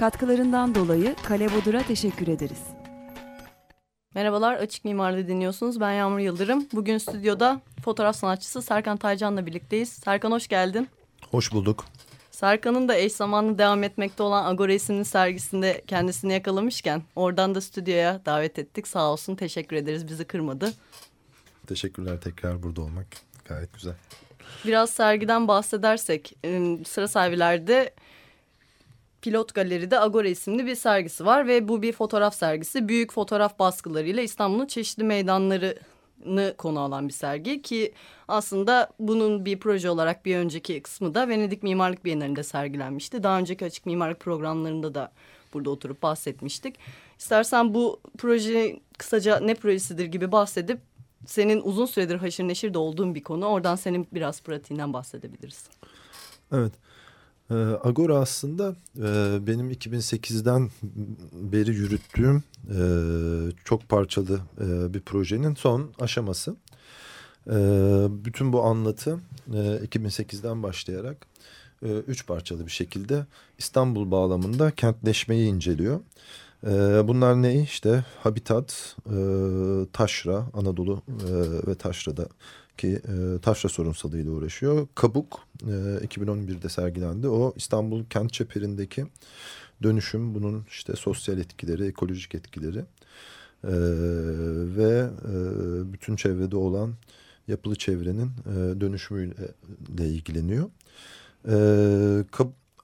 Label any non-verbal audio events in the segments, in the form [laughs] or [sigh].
Katkılarından dolayı Kale Bodur'a teşekkür ederiz. Merhabalar, Açık Mimarlığı dinliyorsunuz. Ben Yağmur Yıldırım. Bugün stüdyoda fotoğraf sanatçısı Serkan Taycan'la birlikteyiz. Serkan hoş geldin. Hoş bulduk. Serkan'ın da eş zamanlı devam etmekte olan Agora isimli sergisinde kendisini yakalamışken oradan da stüdyoya davet ettik. Sağ olsun teşekkür ederiz bizi kırmadı. Teşekkürler tekrar burada olmak. Gayet güzel. Biraz sergiden bahsedersek ıı, sıra sahibilerde Pilot Galeri'de Agora isimli bir sergisi var ve bu bir fotoğraf sergisi. Büyük fotoğraf baskılarıyla İstanbul'un çeşitli meydanlarını konu alan bir sergi ki aslında bunun bir proje olarak bir önceki kısmı da Venedik Mimarlık Bienalinde sergilenmişti. Daha önceki açık mimarlık programlarında da burada oturup bahsetmiştik. İstersen bu proje kısaca ne projesidir gibi bahsedip senin uzun süredir haşır neşir de olduğun bir konu. Oradan senin biraz pratiğinden bahsedebiliriz. Evet. Ee, Agora aslında e, benim 2008'den beri yürüttüğüm e, çok parçalı e, bir projenin son aşaması. E, bütün bu anlatı e, 2008'den başlayarak e, üç parçalı bir şekilde İstanbul bağlamında kentleşmeyi inceliyor. E, bunlar ne? İşte Habitat, e, Taşra, Anadolu e, ve Taşra'da ki e, taşra sorunsalıyla uğraşıyor. Kabuk e, 2011'de sergilendi. O İstanbul kent çeperindeki dönüşüm, bunun işte sosyal etkileri, ekolojik etkileri e, ve e, bütün çevrede olan yapılı çevrenin e, dönüşümüyle ilgileniyor. E,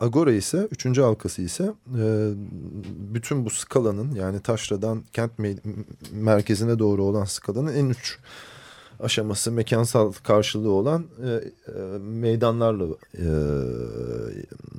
Agora ise üçüncü halkası ise e, bütün bu skalanın yani taşradan kent merkezine doğru olan skalanın en uç aşaması mekansal karşılığı olan e, e, meydanlarla e,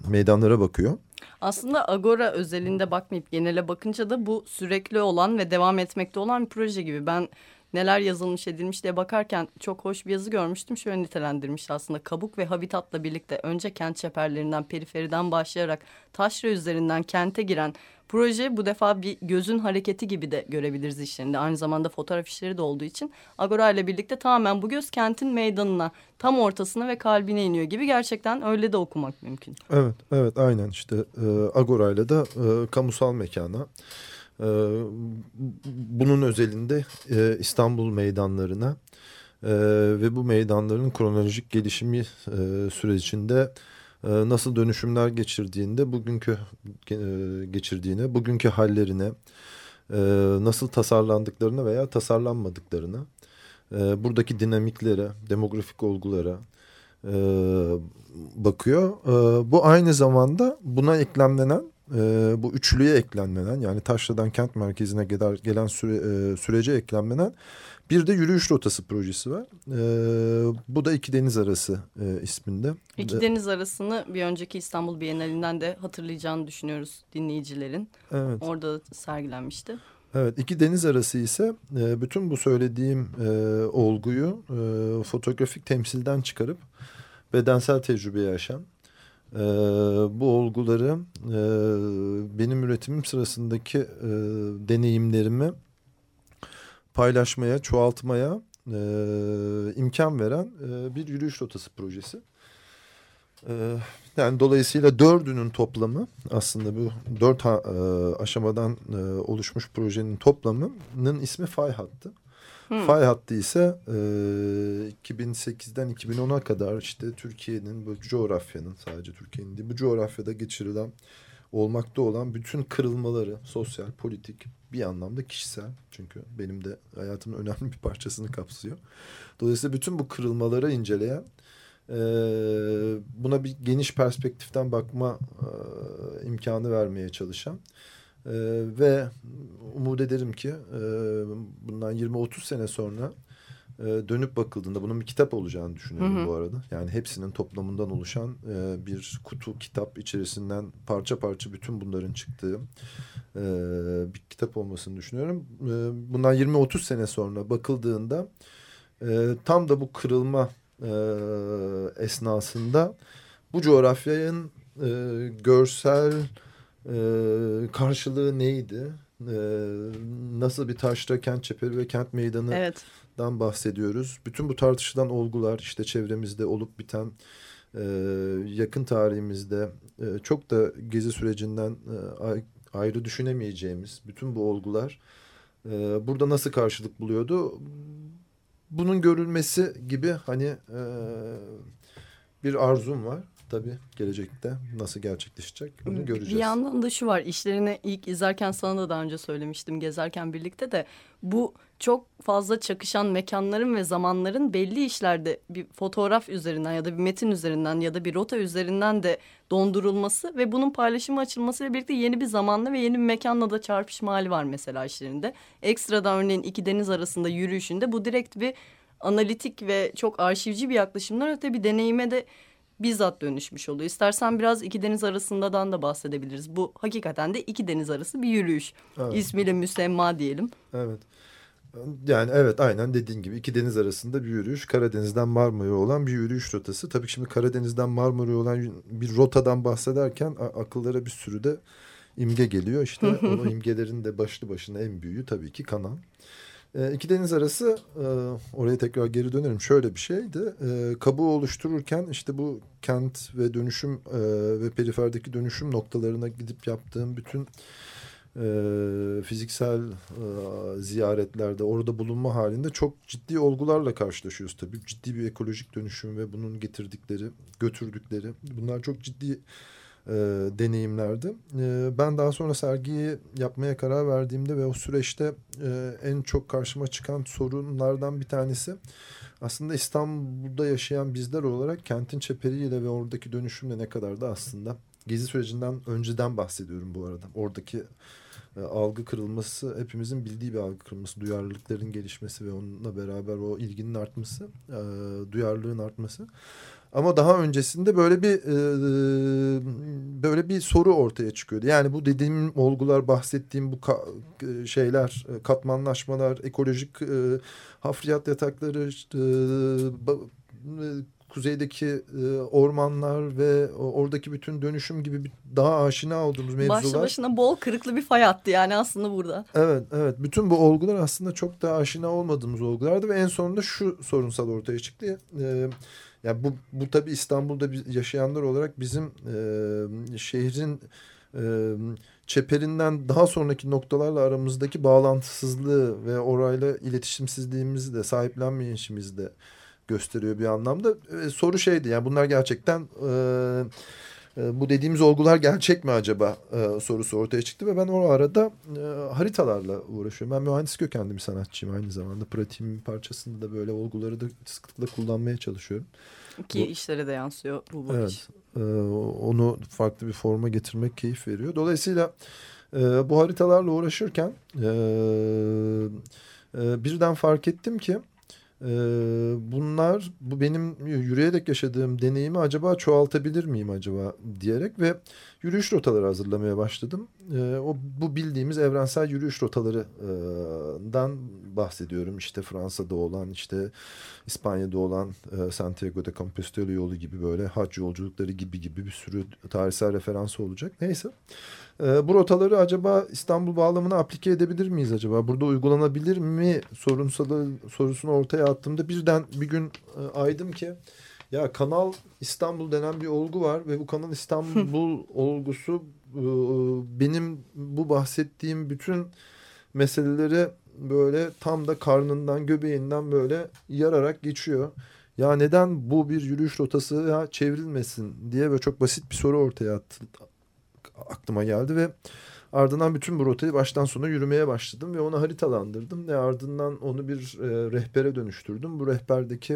meydanlara bakıyor. Aslında Agora özelinde bakmayıp genele bakınca da bu sürekli olan ve devam etmekte olan bir proje gibi. Ben neler yazılmış edilmiş diye bakarken çok hoş bir yazı görmüştüm. Şöyle nitelendirmiş aslında kabuk ve habitatla birlikte önce kent çeperlerinden periferiden başlayarak taşra üzerinden kente giren proje bu defa bir gözün hareketi gibi de görebiliriz işlerinde. Aynı zamanda fotoğraf işleri de olduğu için Agora ile birlikte tamamen bu göz kentin meydanına tam ortasına ve kalbine iniyor gibi gerçekten öyle de okumak mümkün. Evet evet aynen işte e, Agora ile de e, kamusal mekana ee, bunun özelinde e, İstanbul meydanlarına e, ve bu meydanların kronolojik gelişimi e, sürecinde nasıl dönüşümler geçirdiğinde bugünkü geçirdiğine, bugünkü hallerine, nasıl tasarlandıklarına veya tasarlanmadıklarına, buradaki dinamiklere, demografik olgulara bakıyor. Bu aynı zamanda buna eklemlenen e, bu üçlüye eklenmeden yani Taşra'dan kent merkezine gelen, süre, e, sürece eklenmeden bir de yürüyüş rotası projesi var. E, bu da İki Deniz Arası e, isminde. İki Deniz Arası'nı bir önceki İstanbul Bienalinden de hatırlayacağını düşünüyoruz dinleyicilerin. Evet. Orada sergilenmişti. Evet, iki deniz arası ise e, bütün bu söylediğim e, olguyu e, fotoğrafik temsilden çıkarıp bedensel tecrübeye yaşayan e, bu olguları e, benim üretimim sırasındaki e, deneyimlerimi paylaşmaya, çoğaltmaya e, imkan veren e, bir yürüyüş rotası projesi. E, yani dolayısıyla dördünün toplamı aslında bu dört ha, e, aşamadan e, oluşmuş projenin toplamının ismi fay hattı. Hmm. Fay hattı ise e, 2008'den 2010'a kadar işte Türkiye'nin bu coğrafyanın sadece Türkiye'nin değil bu coğrafyada geçirilen olmakta olan bütün kırılmaları sosyal, politik bir anlamda kişisel çünkü benim de hayatımın [laughs] önemli bir parçasını kapsıyor. Dolayısıyla bütün bu kırılmaları inceleyen buna bir geniş perspektiften bakma imkanı vermeye çalışan ve umut ederim ki bundan 20-30 sene sonra e, dönüp bakıldığında bunun bir kitap olacağını düşünüyorum Hı hı. bu arada. Yani hepsinin toplamından oluşan e, bir kutu kitap içerisinden parça parça bütün bunların çıktığı e, bir kitap olmasını düşünüyorum. E, bundan 20-30 sene sonra bakıldığında e, tam da bu kırılma e, esnasında bu coğrafyanın e, görsel e, karşılığı neydi? E, nasıl bir taşra kent çeperi ve kent meydanı Evet. Dan bahsediyoruz. Bütün bu tartışılan olgular işte çevremizde olup biten e, yakın tarihimizde e, çok da gezi sürecinden e, ay- ayrı düşünemeyeceğimiz bütün bu olgular e, burada nasıl karşılık buluyordu? Bunun görülmesi gibi hani e, bir arzum var. Tabii gelecekte nasıl gerçekleşecek onu göreceğiz. Bir yandan da şu var işlerini ilk izlerken sana da daha önce söylemiştim gezerken birlikte de bu çok fazla çakışan mekanların ve zamanların belli işlerde bir fotoğraf üzerinden ya da bir metin üzerinden ya da bir rota üzerinden de dondurulması ve bunun paylaşımı açılmasıyla birlikte yeni bir zamanla ve yeni bir mekanla da çarpışma hali var mesela işlerinde. Ekstradan örneğin iki deniz arasında yürüyüşünde bu direkt bir analitik ve çok arşivci bir yaklaşımdan öte bir deneyime de bizzat dönüşmüş oluyor. İstersen biraz iki deniz arasındadan da bahsedebiliriz. Bu hakikaten de iki deniz arası bir yürüyüş. Evet. İsmiyle müsemma diyelim. Evet. Yani evet aynen dediğin gibi iki deniz arasında bir yürüyüş. Karadeniz'den Marmara'ya olan bir yürüyüş rotası. Tabii şimdi Karadeniz'den Marmara'ya olan bir rotadan bahsederken akıllara bir sürü de imge geliyor. İşte o imgelerin de başlı başına en büyüğü tabii ki kanal. E, deniz arası e, oraya tekrar geri dönerim. Şöyle bir şeydi. E, kabuğu oluştururken işte bu kent ve dönüşüm e, ve periferdeki dönüşüm noktalarına gidip yaptığım bütün e, fiziksel ziyaretlerde orada bulunma halinde çok ciddi olgularla karşılaşıyoruz tabii. Ciddi bir ekolojik dönüşüm ve bunun getirdikleri, götürdükleri bunlar çok ciddi e, deneyimlerdi. E, ben daha sonra sergiyi yapmaya karar verdiğimde ve o süreçte e, en çok karşıma çıkan sorunlardan bir tanesi aslında İstanbul'da yaşayan bizler olarak kentin çeperiyle ve oradaki dönüşümle ne kadar da aslında gezi sürecinden önceden bahsediyorum bu arada. Oradaki e, algı kırılması hepimizin bildiği bir algı kırılması. Duyarlılıkların gelişmesi ve onunla beraber o ilginin artması, e, duyarlılığın artması. Ama daha öncesinde böyle bir e, böyle bir soru ortaya çıkıyordu. Yani bu dediğim olgular, bahsettiğim bu ka- e, şeyler, e, katmanlaşmalar, ekolojik e, hafriyat yatakları, e, e, kuzeydeki e, ormanlar ve oradaki bütün dönüşüm gibi bir, daha aşina olduğumuz mevzular. Başlı başına bol kırıklı bir fay attı yani aslında burada. Evet, evet. Bütün bu olgular aslında çok da aşina olmadığımız olgulardı ve en sonunda şu sorunsal ortaya çıktı. Ee, yani bu, bu tabii İstanbul'da yaşayanlar olarak bizim e, şehrin e, çeperinden daha sonraki noktalarla aramızdaki bağlantısızlığı ve orayla iletişimsizliğimizi de sahiplenmeyişimizi de gösteriyor bir anlamda. E, soru şeydi yani bunlar gerçekten e, bu dediğimiz olgular gerçek mi acaba e, sorusu ortaya çıktı ve ben o arada e, haritalarla uğraşıyorum. Ben mühendis kökenli bir sanatçıyım aynı zamanda. Pratiğimin parçasında da böyle olguları da sıklıkla kullanmaya çalışıyorum. Ki Bu- işlere de yansıyor bu bakış. Evet. E, onu farklı bir forma getirmek keyif veriyor. Dolayısıyla e, bu haritalarla uğraşırken e, e, birden fark ettim ki e, bunlar bu benim yürüyerek yaşadığım deneyimi acaba çoğaltabilir miyim acaba diyerek ve yürüyüş rotaları hazırlamaya başladım. E, o bu bildiğimiz evrensel yürüyüş rotalarından bahsediyorum. İşte Fransa'da olan, işte İspanya'da olan e, Santiago de Compostela yolu gibi böyle hac yolculukları gibi gibi bir sürü tarihsel referansı olacak. Neyse. E, bu rotaları acaba İstanbul bağlamına aplike edebilir miyiz acaba? Burada uygulanabilir mi sorunsalı sorusunu ortaya attığımda birden bir gün e, aydım ki ya Kanal İstanbul denen bir olgu var ve bu Kanal İstanbul olgusu e, benim bu bahsettiğim bütün meseleleri böyle tam da karnından göbeğinden böyle yararak geçiyor. Ya neden bu bir yürüyüş rotası ya çevrilmesin diye böyle çok basit bir soru ortaya attı, aklıma geldi ve ardından bütün bu rotayı baştan sona yürümeye başladım ve onu haritalandırdım ve ardından onu bir e, rehbere dönüştürdüm. Bu rehberdeki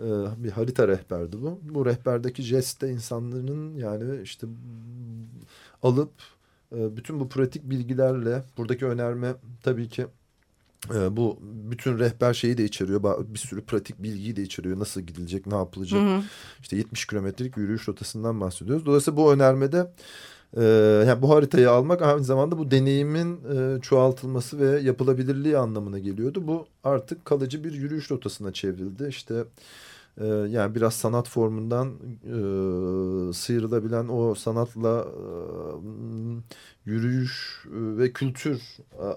e, bir harita rehberdi bu. Bu rehberdeki jestte insanların yani işte alıp e, bütün bu pratik bilgilerle buradaki önerme tabii ki Ee, bu bütün rehber şeyi de içeriyor. Bir sürü pratik bilgiyi de içeriyor. Nasıl gidilecek, ne yapılacak. İşte 70 kilometrelik yürüyüş rotasından bahsediyoruz. Dolayısıyla bu önermede e, yani bu haritayı almak aynı zamanda bu deneyimin e, çoğaltılması ve yapılabilirliği anlamına geliyordu. Bu artık kalıcı bir yürüyüş rotasına çevrildi. İşte e, yani biraz sanat formundan e, sıyrılabilen o sanatla e, yürüyüş ve kültür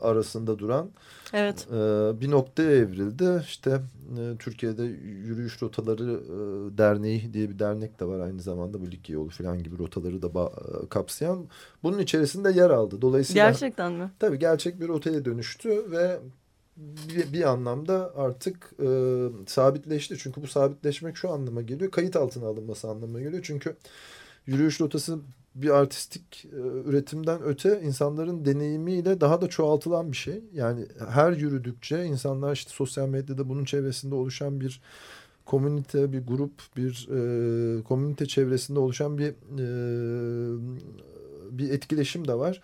arasında duran Evet. e, bir noktaya evrildi. İşte e, Türkiye'de Yürüyüş Rotaları e, Derneği diye bir dernek de var aynı zamanda bu Likya yolu falan gibi rotaları da e, kapsayan. Bunun içerisinde yer aldı. Dolayısıyla Gerçekten mi? tabii gerçek bir rotaya dönüştü ve bir, bir anlamda artık e, sabitleşti. Çünkü bu sabitleşmek şu anlama geliyor. Kayıt altına alınması anlamına geliyor. Çünkü yürüyüş rotası bir artistik e, üretimden öte insanların deneyimiyle daha da çoğaltılan bir şey. Yani her yürüdükçe insanlar işte sosyal medyada bunun çevresinde oluşan bir komünite, bir grup, bir e, komünite çevresinde oluşan bir e, bir etkileşim de var.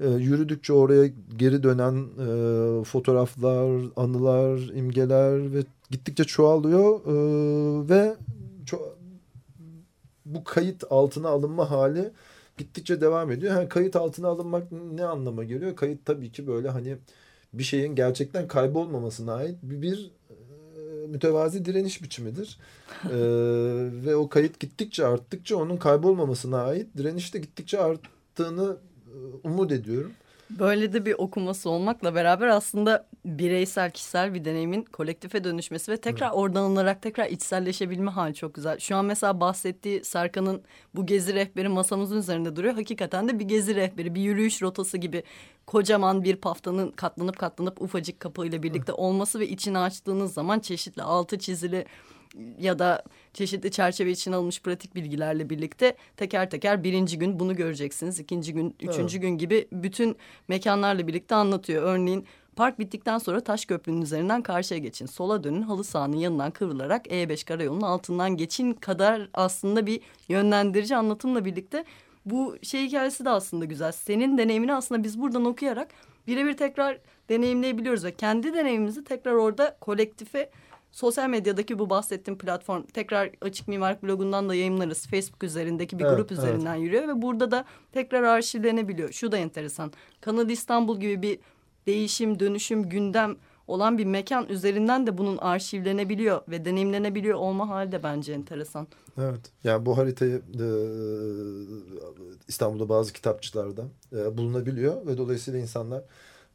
E, yürüdükçe oraya geri dönen e, fotoğraflar, anılar, imgeler ve gittikçe çoğalıyor e, ve ço- bu kayıt altına alınma hali gittikçe devam ediyor. Yani kayıt altına alınmak ne anlama geliyor? Kayıt tabii ki böyle hani bir şeyin gerçekten kaybolmamasına ait bir, bir e, mütevazi direniş biçimidir. E, ve o kayıt gittikçe arttıkça onun kaybolmamasına ait direniş de gittikçe arttığını umut ediyorum. Böyle de bir okuması olmakla beraber aslında bireysel, kişisel bir deneyimin kolektife dönüşmesi ve tekrar oradan alınarak tekrar içselleşebilme hali çok güzel. Şu an mesela bahsettiği Serkan'ın bu gezi rehberi masamızın üzerinde duruyor. Hakikaten de bir gezi rehberi, bir yürüyüş rotası gibi kocaman bir paftanın katlanıp katlanıp ufacık kapağıyla birlikte olması ve içini açtığınız zaman çeşitli altı çizili ya da çeşitli çerçeve için alınmış pratik bilgilerle birlikte teker teker birinci gün bunu göreceksiniz. ikinci gün, üçüncü gün gibi bütün mekanlarla birlikte anlatıyor. Örneğin park bittikten sonra taş köprünün üzerinden karşıya geçin. Sola dönün halı sahanın yanından kıvrılarak E5 karayolunun altından geçin kadar aslında bir yönlendirici anlatımla birlikte bu şey hikayesi de aslında güzel. Senin deneyimini aslında biz buradan okuyarak birebir tekrar deneyimleyebiliyoruz ve kendi deneyimimizi tekrar orada kolektife sosyal medyadaki bu bahsettiğim platform tekrar Açık Mimarlık blogundan da yayınlarız. Facebook üzerindeki bir Evet, grup üzerinden yürüyor ve burada da tekrar arşivlenebiliyor. Şu da enteresan. Kanal İstanbul gibi bir değişim, dönüşüm, gündem olan bir mekan üzerinden de bunun arşivlenebiliyor ve deneyimlenebiliyor olma hali de bence enteresan. Evet. Yani bu haritayı e, İstanbul'da bazı kitapçılarda e, bulunabiliyor ve dolayısıyla insanlar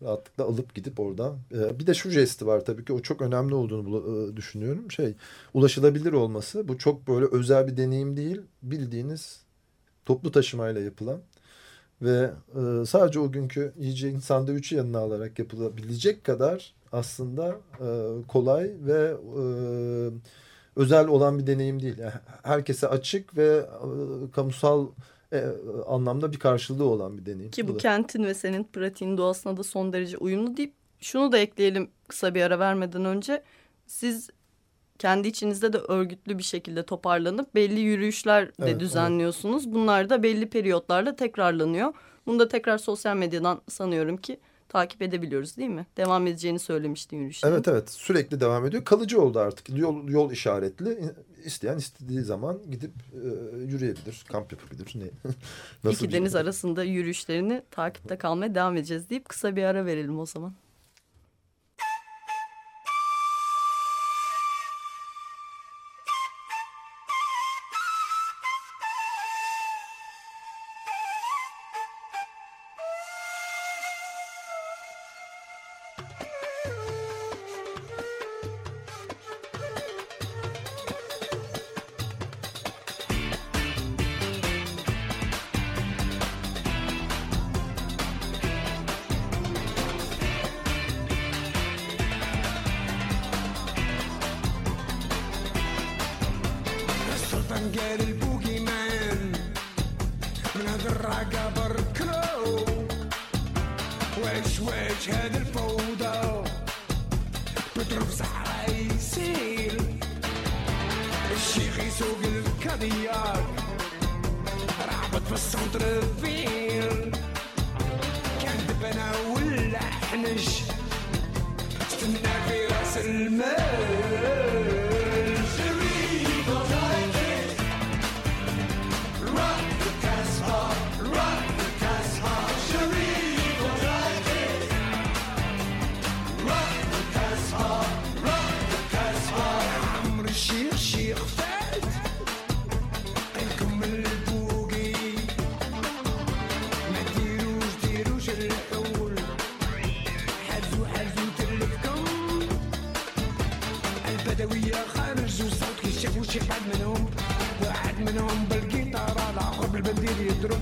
rahatlıkla alıp gidip orada. E, bir de şu jesti var tabii ki o çok önemli olduğunu e, düşünüyorum. Şey ulaşılabilir olması bu çok böyle özel bir deneyim değil bildiğiniz toplu taşımayla yapılan ve e, sadece o günkü yiyeceğin sandviçi yanına alarak yapılabilecek kadar aslında e, kolay ve özel olan bir deneyim değil. Yani herkese açık ve e, kamusal e, anlamda bir karşılığı olan bir deneyim. Ki bu da. kentin ve senin pratiğin doğasına da son derece uyumlu deyip şunu da ekleyelim kısa bir ara vermeden önce. Siz kendi içinizde de örgütlü bir şekilde toparlanıp belli yürüyüşler de Evet, düzenliyorsunuz. Bunlar da belli periyotlarla tekrarlanıyor. Bunu da tekrar sosyal medyadan sanıyorum ki takip edebiliyoruz değil mi? Devam edeceğini söylemiştin yürüyüşlerin. Evet evet sürekli devam ediyor. Kalıcı oldu artık. Yol, yol işaretli. İsteyen istediği zaman gidip e, yürüyebilir, kamp yapabilir. Ne? [laughs] Nasıl İki bir- deniz arasında yürüyüşlerini takipte kalmaya devam edeceğiz deyip kısa bir ara verelim o zaman. مشهد الفوضى. بتروح صحراء يسيل الشيخ يسوق الكادياك رعبط في السونتر فيل كان دبنا ولا حنش. استنى في راس المال. بدوية خارج وصوت كي شافوا شي حد منهم. واحد منهم بالقيطارة الآخر بالبندير يضرب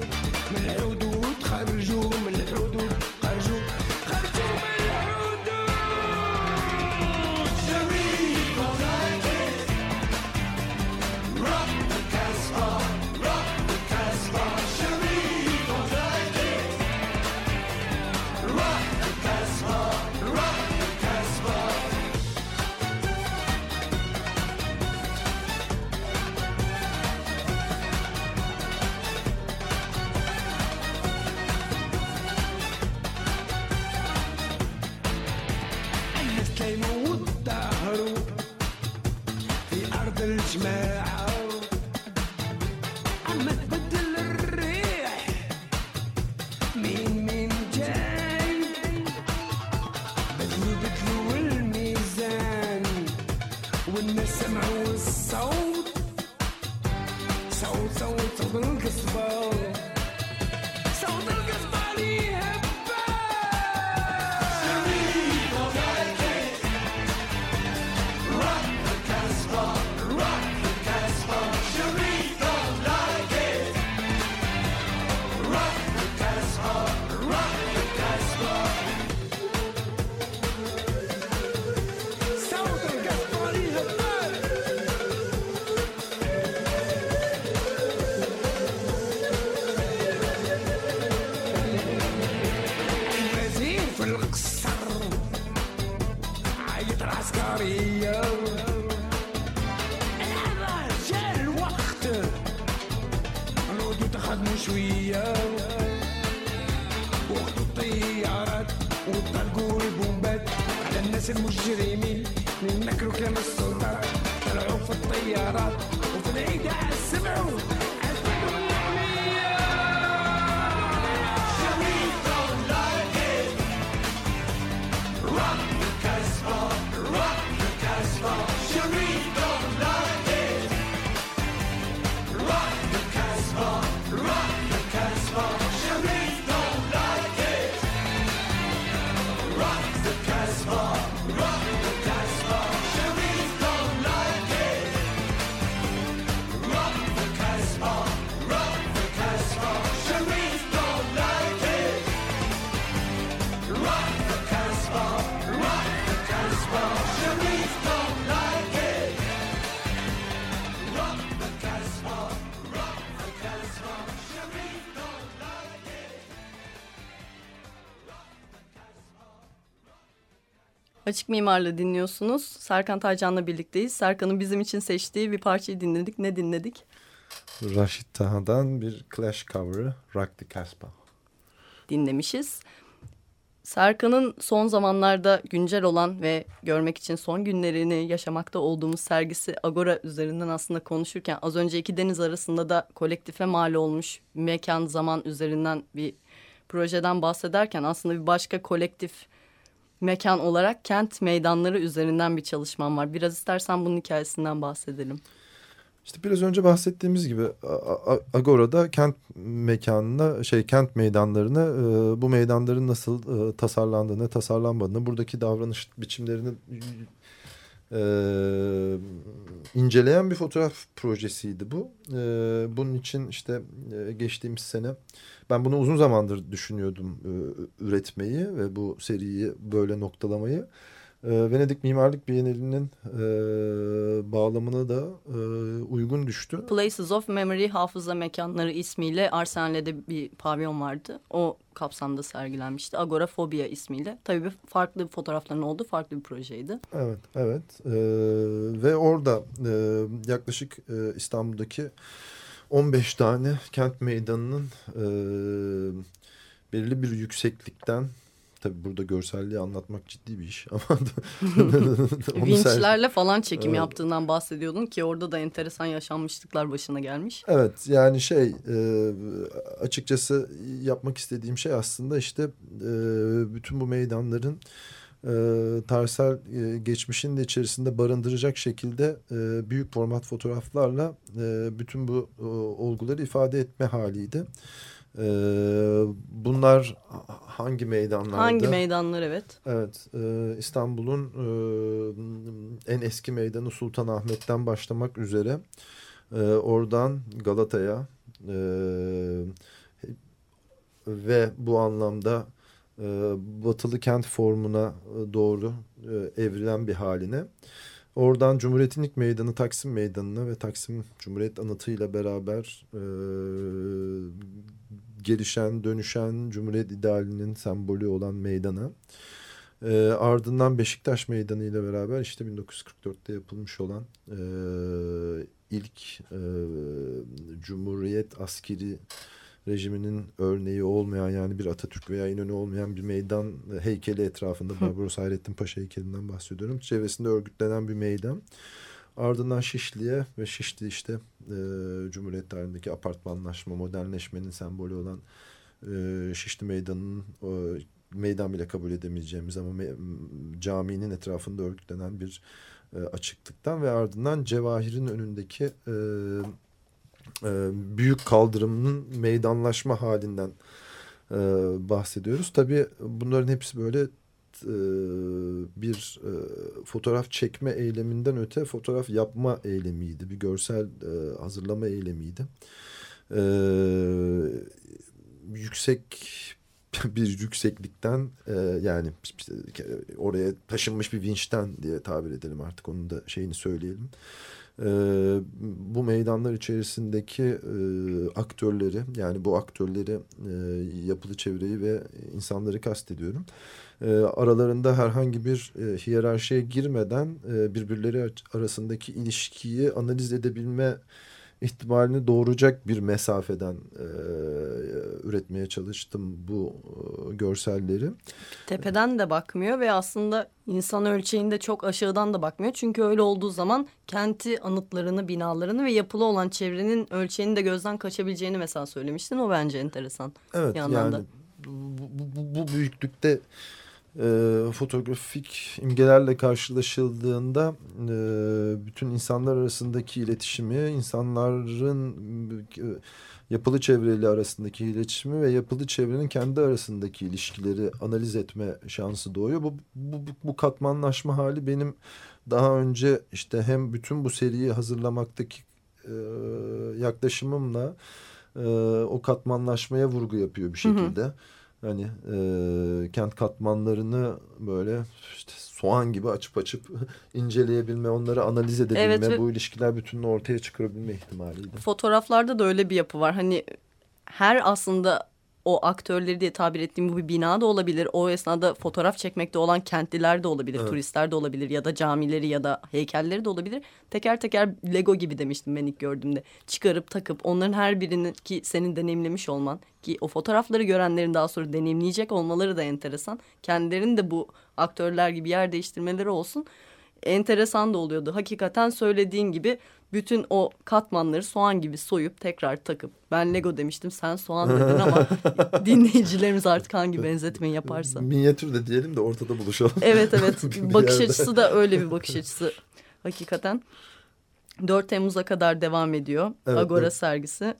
je Açık Mimar'la dinliyorsunuz. Serkan Taycan'la birlikteyiz. Serkan'ın bizim için seçtiği bir parçayı dinledik. Ne dinledik? Raşit Taha'dan bir Clash cover'ı Rock the Casbah. dinlemişiz. Serkan'ın son zamanlarda güncel olan ve görmek için son günlerini yaşamakta olduğumuz sergisi Agora üzerinden aslında konuşurken az önce iki deniz arasında da kolektife mal olmuş mekan zaman üzerinden bir projeden bahsederken aslında bir başka kolektif mekan olarak kent meydanları üzerinden bir çalışmam var. Biraz istersen bunun hikayesinden bahsedelim. İşte biraz önce bahsettiğimiz gibi Agora'da kent mekanına şey kent meydanlarına e, bu meydanların nasıl e, tasarlandığını tasarlanmadığını buradaki davranış biçimlerini e, inceleyen bir fotoğraf projesiydi bu. E, bunun için işte e, geçtiğimiz sene ben bunu uzun zamandır düşünüyordum e, üretmeyi ve bu seriyi böyle noktalamayı. E, Venedik Mimarlık Bienalinin e, bağlamına da e, uygun düştü. Places of Memory Hafıza Mekanları ismiyle Arsenal'de bir pavyon vardı. O kapsamda sergilenmişti. Agorafobia ismiyle. Tabii farklı fotoğrafların olduğu farklı bir projeydi. Evet, evet. E, ve orada e, yaklaşık e, İstanbul'daki 15 tane kent meydanının e, belirli bir yükseklikten Tabii burada görselliği anlatmak ciddi bir iş [laughs] ama [laughs] Vinçlerle falan çekim Evet. yaptığından bahsediyordun ki orada da enteresan yaşanmışlıklar başına gelmiş. Evet yani şey e, açıkçası yapmak istediğim şey aslında işte e, bütün bu meydanların e, tarihsel e, geçmişin de içerisinde barındıracak şekilde e, büyük format fotoğraflarla e, bütün bu e, olguları ifade etme haliydi. E, bunlar hangi meydanlarda? Hangi meydanlar evet. Evet, e, İstanbul'un e, en eski meydanı Sultanahmet'ten başlamak üzere e, oradan Galata'ya e, ve bu anlamda e, batılı kent formuna e, doğru e, evrilen bir haline. Oradan Cumhuriyet'in ilk meydanı Taksim Meydanı'na ve Taksim Cumhuriyet anıtıyla beraber e, gelişen, dönüşen Cumhuriyet idealinin sembolü olan meydana. E, ardından Beşiktaş Meydanı ile beraber işte 1944'te yapılmış olan e, ilk e, Cumhuriyet askeri rejiminin örneği olmayan yani bir Atatürk veya İnönü olmayan bir meydan heykeli etrafında Barbaros Hayrettin Paşa heykelinden bahsediyorum. Çevresinde örgütlenen bir meydan. Ardından Şişli'ye ve Şişli işte e, Cumhuriyet tarihindeki apartmanlaşma, modernleşmenin sembolü olan e, Şişli Meydanı'nın e, meydan bile kabul edemeyeceğimiz ama me, caminin etrafında örgütlenen bir e, açıklıktan ve ardından Cevahir'in önündeki e, büyük kaldırımının meydanlaşma halinden e, bahsediyoruz. Tabii bunların hepsi böyle e, bir e, fotoğraf çekme eyleminden öte fotoğraf yapma eylemiydi. Bir görsel e, hazırlama eylemiydi. E, yüksek [laughs] bir yükseklikten e, yani oraya taşınmış bir vinçten diye tabir edelim artık onun da şeyini söyleyelim e, bu meydanlar içerisindeki e, aktörleri yani bu aktörleri e, yapılı çevreyi ve insanları kastediyorum. E, aralarında herhangi bir e, hiyerarşiye girmeden e, birbirleri arasındaki ilişkiyi analiz edebilme ihtimalini doğuracak bir mesafeden e, üretmeye çalıştım bu e, görselleri. Tepeden de bakmıyor ve aslında insan ölçeğinde çok aşağıdan da bakmıyor. Çünkü öyle olduğu zaman kenti anıtlarını, binalarını ve yapılı olan çevrenin ölçeğini de gözden kaçabileceğini mesela söylemiştin. O bence enteresan. Evet yani bu, bu, bu büyüklükte e, fotoğrafik imgelerle karşılaşıldığında e, bütün insanlar arasındaki iletişimi, insanların e, yapılı çevreyle arasındaki iletişimi ve yapılı çevrenin kendi arasındaki ilişkileri analiz etme şansı doğuyor. Bu, bu, bu katmanlaşma hali benim daha önce işte hem bütün bu seriyi hazırlamaktaki e, yaklaşımımla e, o katmanlaşmaya vurgu yapıyor bir şekilde. Hı hı. Hani e, kent katmanlarını böyle işte soğan gibi açıp açıp [laughs] inceleyebilme, onları analiz edebilme, evet, bu ilişkiler bütününü ortaya çıkarabilme ihtimaliydi. Fotoğraflarda da öyle bir yapı var. Hani her aslında o aktörleri diye tabir ettiğim bu bir bina da olabilir. O esnada fotoğraf çekmekte olan kentliler de olabilir, evet. turistler de olabilir ya da camileri ya da heykelleri de olabilir. Teker teker Lego gibi demiştim ben ilk gördüğümde. Çıkarıp takıp onların her birini ki senin deneyimlemiş olman ki o fotoğrafları görenlerin daha sonra deneyimleyecek olmaları da enteresan. Kendilerinin de bu aktörler gibi yer değiştirmeleri olsun enteresan da oluyordu. Hakikaten söylediğin gibi bütün o katmanları soğan gibi soyup tekrar takıp ben Lego demiştim sen soğan dedin ama [laughs] dinleyicilerimiz artık hangi benzetmeyi yaparsa. Minyatür de diyelim de ortada buluşalım. Evet evet [laughs] bakış açısı da öyle bir bakış açısı hakikaten. 4 Temmuz'a kadar devam ediyor evet, Agora evet. sergisi.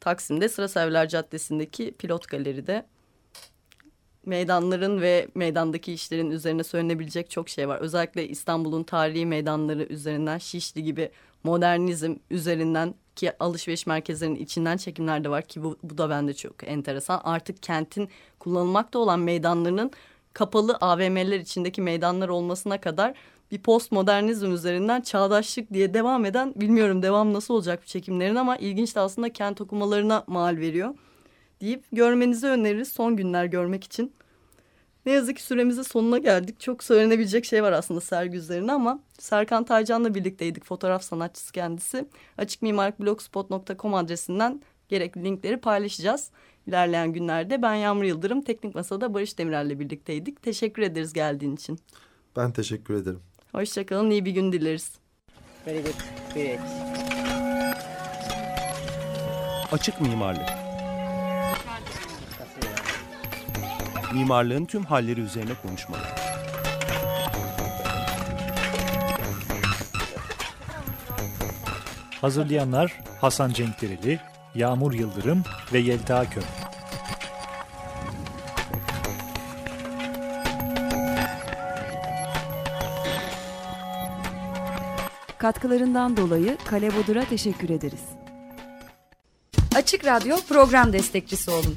Taksim'de Sıra Serviler Caddesi'ndeki Pilot Galeri'de meydanların ve meydandaki işlerin üzerine söylenebilecek çok şey var. Özellikle İstanbul'un tarihi meydanları üzerinden Şişli gibi modernizm üzerinden ki alışveriş merkezlerinin içinden çekimler de var ki bu, bu da bende çok enteresan. Artık kentin kullanılmakta olan meydanlarının kapalı AVM'ler içindeki meydanlar olmasına kadar bir postmodernizm üzerinden çağdaşlık diye devam eden bilmiyorum devam nasıl olacak bu çekimlerin ama ilginç de aslında kent okumalarına mal veriyor deyip görmenizi öneririz son günler görmek için. Ne yazık ki süremizin sonuna geldik. Çok söylenebilecek şey var aslında sergi üzerine ama Serkan Taycan'la birlikteydik. Fotoğraf sanatçısı kendisi. Açıkmimarikblogspot.com adresinden gerekli linkleri paylaşacağız. İlerleyen günlerde ben Yağmur Yıldırım, Teknik Masa'da Barış Demirel'le birlikteydik. Teşekkür ederiz geldiğin için. Ben teşekkür ederim. Hoşçakalın, iyi bir gün dileriz. Very good. Great. Açık mimarlık. mimarlığın tüm halleri üzerine konuşmalı. Hazırlayanlar Hasan Cenkdereli, Yağmur Yıldırım ve Yelta Köm. Katkılarından dolayı Kale Bodur'a teşekkür ederiz. Açık Radyo program destekçisi olun